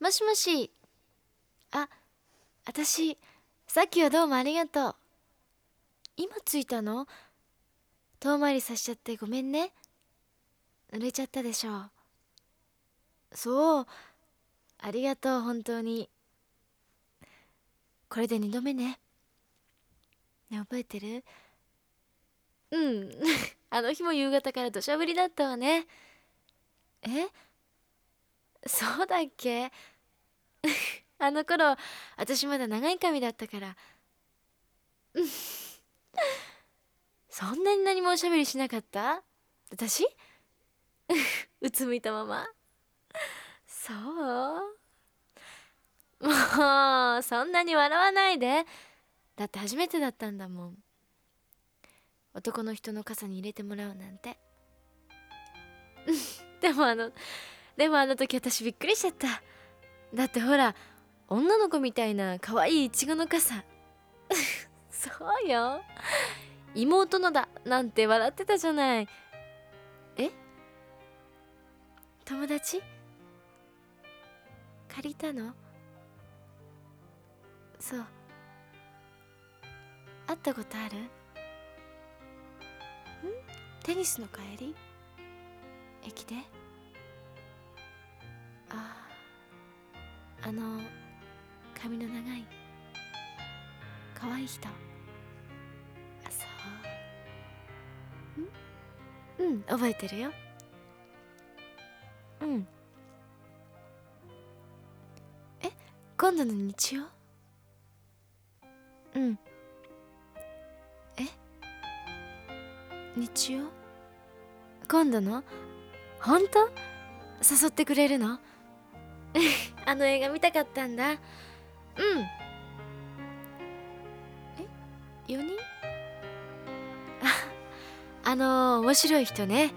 もしもし。あ私さっきはどうもありがとう。今着いたの？遠回りさせちゃってごめんね。濡れちゃったでしょう。そう。ありがとう本当に。これで2度目ね。ね覚えてる？うん。あの日も夕方から土砂降りだったわね。え？そうだっけ？あの頃私まだ長い髪だったから。そんなに何もおしゃべりしなかった？私？うつむいたまま。そう？もうそんなに笑わないで。だって初めてだったんだもん。男の人の傘に入れてもらうなんて。でもあのでもあの時私びっくりしちゃった。だってほら女の子みたいな可愛いいちごの傘 そうよ。妹のだなんて笑ってたじゃない。え？友達？借りたの？そう。会ったことある？ん？テニスの帰り？駅で？あああの髪の長い可愛い人。あそう。うんうん覚えてるよ。うん。え今度の日曜？うん。え？日曜？今度の？本当？誘ってくれるの？あの映画見たかったんだ。うん。え？4人？あ あの面白い人ね。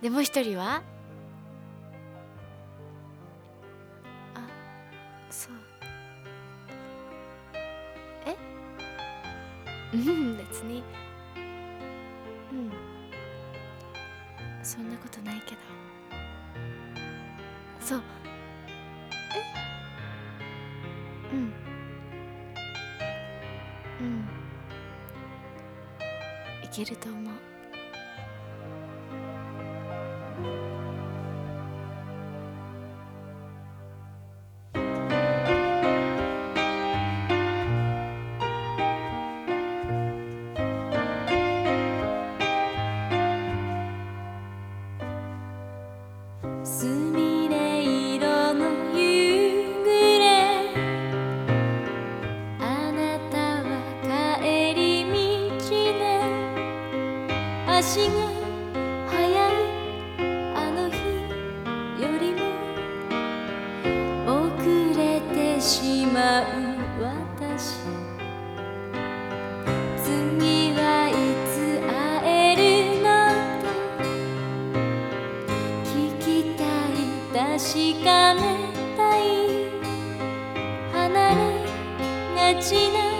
でも一人は？あそう。え？う ん別に。うん。そんなことないけど。そう。うん。うん。いけると思う。足が速いあの日よりも遅れてしまう私。次はいつ会えるの？と。聞きたい確かめたい。離れがちな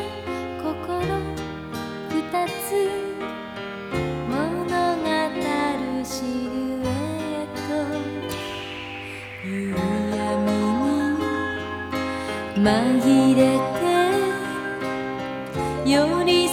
紛れてより